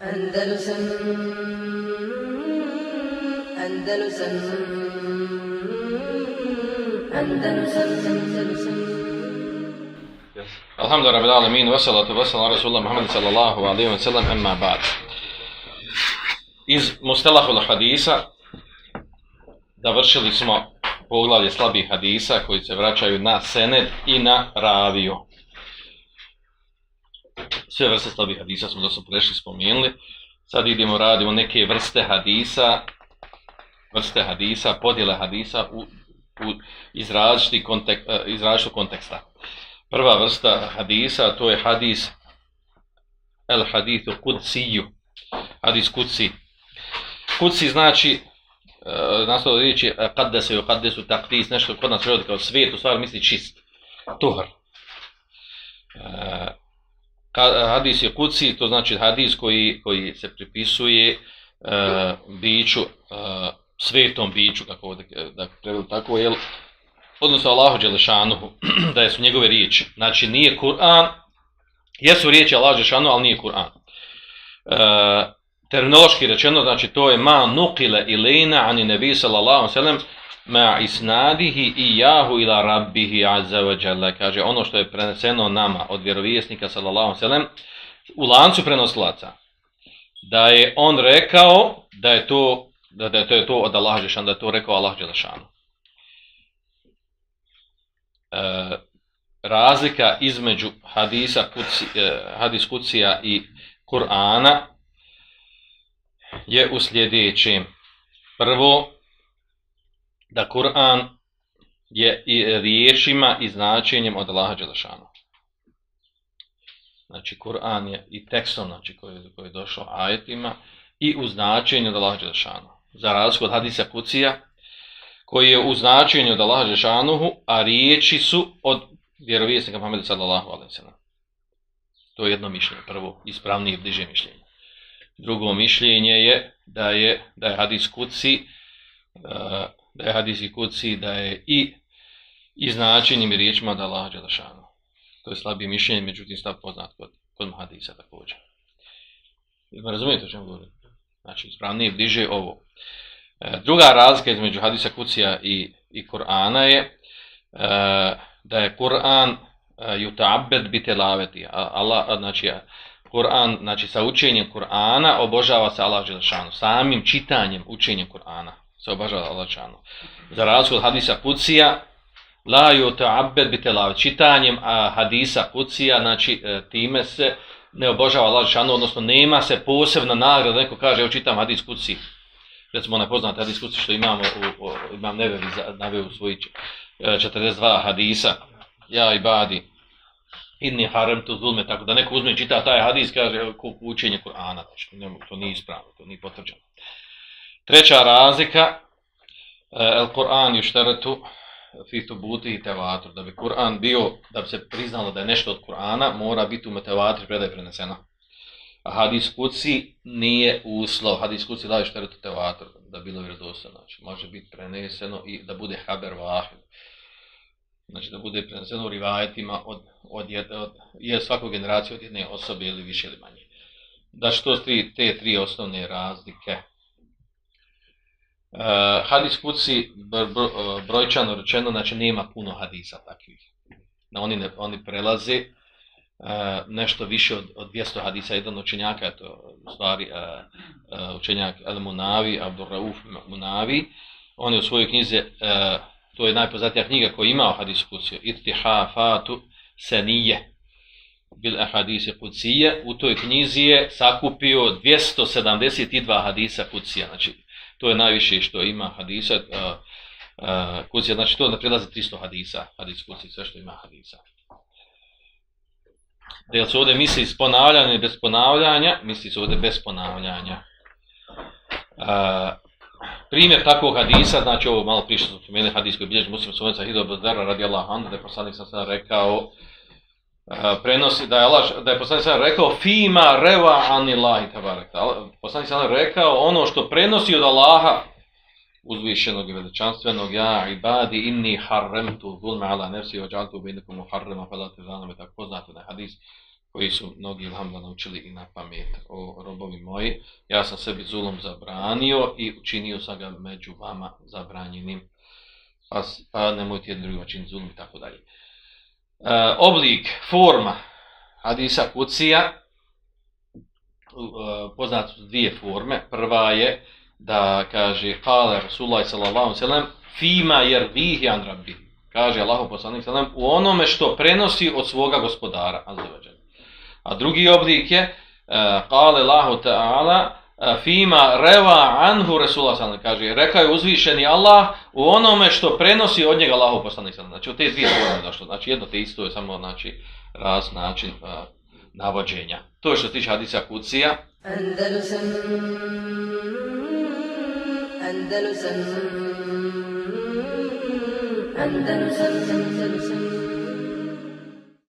Andalusam Andalusam Andalusam Andalusam Alhamdu rabbil alamin wa salatu wa salam rasulullah Muhammad sallallahu alaihi wa sallam amma ba'd. Iz mustalahul hadisa završili smo poglavlje slabih hadisa koji se vraćaju na sened i na raviju. Sve vrste slabih hadisa smo dosta prešli spomenuli. Sad idemo, radimo neke vrste hadisa, vrste hadisa, podjele hadisa u, u, iz, različitih kontek, eh, iz različitog konteksta. Prva vrsta hadisa, to je hadis el hadithu kudsiju, hadis kudsi. Kudsi znači, eh, e, nastavno riječi, eh, kadde se ju kadde su taktis, nešto kod nas rodi kao svijet, u stvari misli čist, tuhar. Eh, hadis je kuci, to znači hadis koji, koji se pripisuje uh, biću, uh, svetom biću, kako ovdje, da prevedu tako, jel, odnosno Allahu Đelešanuhu, da su njegove riječi. Znači, nije Kur'an, jesu riječi Allahu Đelešanuhu, ali nije Kur'an. E, terminološki rečeno, znači, to je ma nukile ilina ani nebi sallallahu sallam ma isnadihi i jahu ila rabbihi azza wa jalla. Kaže, ono što je preneseno nama od vjerovijesnika sallallahu sallam u lancu prenoslaca, da je on rekao da je to da, da je to, je to od Allaha Đelešanu, da je to rekao Allah Đelešanu. E, razlika između hadisa kuci, e, hadis kucija i Kur'ana je u sljedećem. Prvo, da Kur'an je i riješima i značenjem od Allaha Đelešanu. Znači, Kur'an je i tekstom znači, koji, koji je došao ajetima i u značenju od Allaha Đelešanu. Za razliku od hadisa kucija, koji je u značenju od Allaha Đelešanuhu, a riječi su od vjerovijesnika Muhammeda sallallahu alaihi sallam. To je jedno mišljenje, prvo, ispravnije i bliže mišljenje. Drugo mišljenje je da je, da je hadis kuci, eh, da je hadisi kuci, da je i, i značenjem i riječima da Allaha Žešanuhu. To je slabije mišljenje, međutim stav poznat kod, kod hadisa također. Ima razumijete o čemu govorim? Znači, ispravnije bliže ovo. E, druga razlika između hadisa kucija i, i Kur'ana je e, da je Kur'an e, yutabed bite laveti. Allah, znači, Kur'an, znači sa učenjem Kur'ana obožava se Allah Želešanu. Samim čitanjem, učenjem Kur'ana se obožava Allah Želešanu. Za razliku od hadisa kucija, la yutabed bite laveti. Čitanjem a, hadisa kucija, znači e, time se ne obožava Allah odnosno nema se posebna nagrada, neko kaže, evo čitam hadis kucija recimo onaj poznata diskusija što imamo, u, u, imam nevevi naveo u svoji 42 e, hadisa, ja i badi, inni harem tu zulme, tako da neko uzme čita taj hadis, kaže učenje Kur'ana, znači, to nije ispravno, to nije potvrđeno. Treća razlika, e, el Kur'an ju šteretu, fitu buti i tevatru, da bi Kur'an bio, da bi se priznalo da je nešto od Kur'ana, mora biti u metevatri predaj preneseno hadis kuci nije uslov, hadis kuci daje šteretu tevatru, da bilo vjerodostojno, znači može biti preneseno i da bude haber vahid. Znači da bude preneseno u rivajetima od, od, jed, od, je svakog generacije od jedne osobe ili više ili manje. Da što tri, te tri osnovne razlike. Uh, hadis kuci br, br, e, brojčano rečeno, znači nema puno hadisa takvih. Na oni, ne, oni prelaze uh, nešto više od, od 200 hadisa, jedan učenjaka, je to u stvari uh, uh, učenjak El Munavi, Abdur Rauf Munavi, on je u svojoj knjize, uh, to je najpoznatija knjiga koja ima o hadisu kucije, Ittihafatu Senije, bil hadise kucije, u toj knjizi je sakupio 272 hadisa kucija, znači to je najviše što ima hadisa, uh, uh, znači to ne prelazi 300 hadisa, hadis kucije, sve što ima hadisa Jel se ovdje misli s ponavljanja i bez ponavljanja, misli se ovdje bez ponavljanja. A, primjer takvog hadisa, znači ovo malo prišlo smo spomenuli hadis koji bilježi muslim suvenica Hido Bazdara radi Allah da je poslanik sam sada rekao, prenosi, da je, Allah, da je poslanik sam rekao, fima reva anilahi tabarak. Poslanik sam rekao ono što prenosi od Allaha, uzvišenog i veličanstvenog, ja ibadi inni harremtu zulma ala nefsi wa ja'altu bainakum muharrama fala pa da tako na hadis, koji su mnogi ilhamda naučili i na pamet o robovi moji. Ja sam sebi zulom zabranio i učinio sam ga među vama zabranjenim. Pa, pa nemojte jedni drugima činiti zulom i tako dalje. E, oblik, forma hadisa kucija, e, poznate su dvije forme. Prva je da kaže kale Rasulullah sallallahu sallam fima jer vihi an rabbi. Kaže Allahu poslanik sallam u onome što prenosi od svoga gospodara. Azzevađan. A drugi oblik je e, kale Allahu ta'ala fima reva anhu Rasulullah sallam. Kaže rekao je uzvišeni Allah u onome što prenosi od njega Allahu poslanik sallam. Znači u te dvije forme došlo. Znači jedno te isto je samo znači raz način uh, navođenja. To je što tiče hadisa kucija. Andalusam Andalusam Andalusam Andalusam